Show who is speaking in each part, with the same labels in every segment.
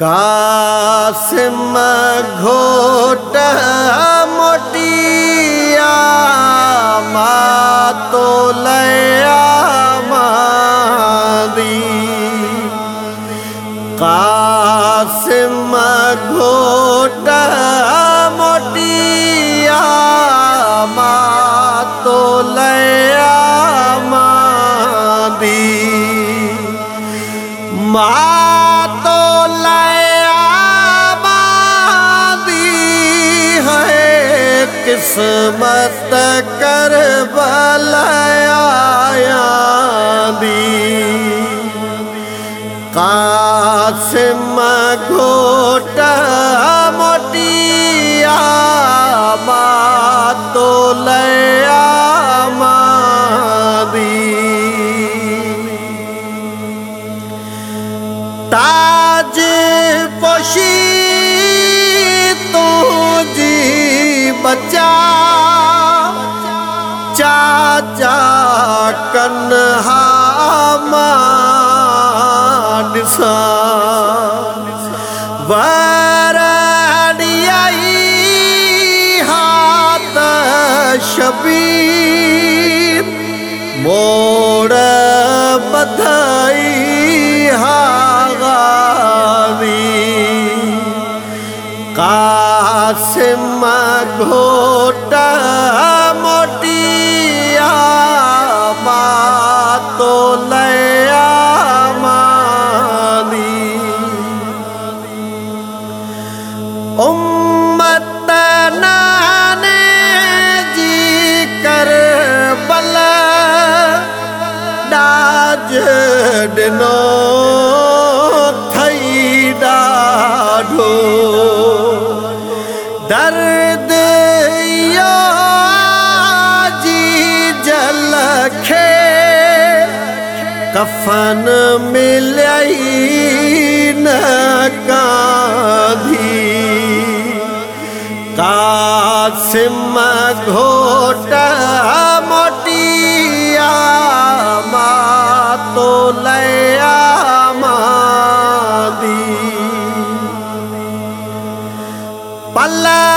Speaker 1: قاسم گھوٹ موٹیا ماتو لیا مادی قاسم گھوٹ موٹیا ماتو لیا مادی ماتو قسمت کر بلیا دی قاسم گھوٹ موٹیا ماتو لیا مادی تاج پوشی بچا چاچا کنہا مانسا ورڑیائی ہاتھ شبیر موڑ بدھائی ہاغاوی قاسم گھوٹ موٹیا ماتو لیا مانی امت نانے جی کر بل ڈاج ڈنو تھئی ڈاڈھو درد جی جل کفن ملئی نکاندھی قاسم گھوٹ موٹیا ماتو لیا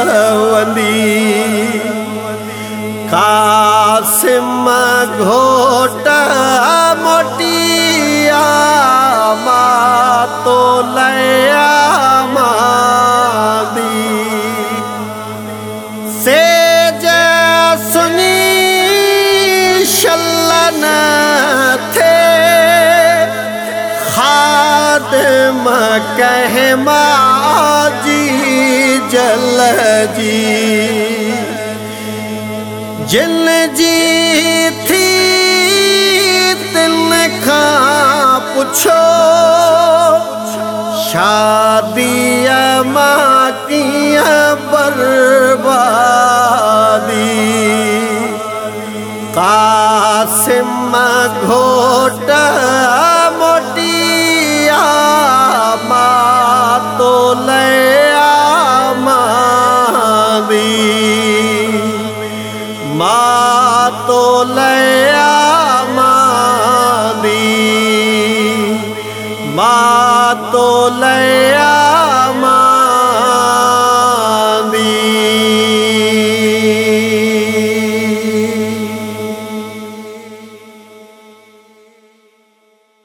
Speaker 1: آسوندی قاسم گھوٹ موٹیا ماتو لیا مادی۔ سیج سنی شلن تھے۔ خادم کہما جی جل جی۔ جن جی تھی، تن کھا پوچھو۔ شادی ماں کیا بربادی۔ قاسم گھوٹ مادی ماتو لے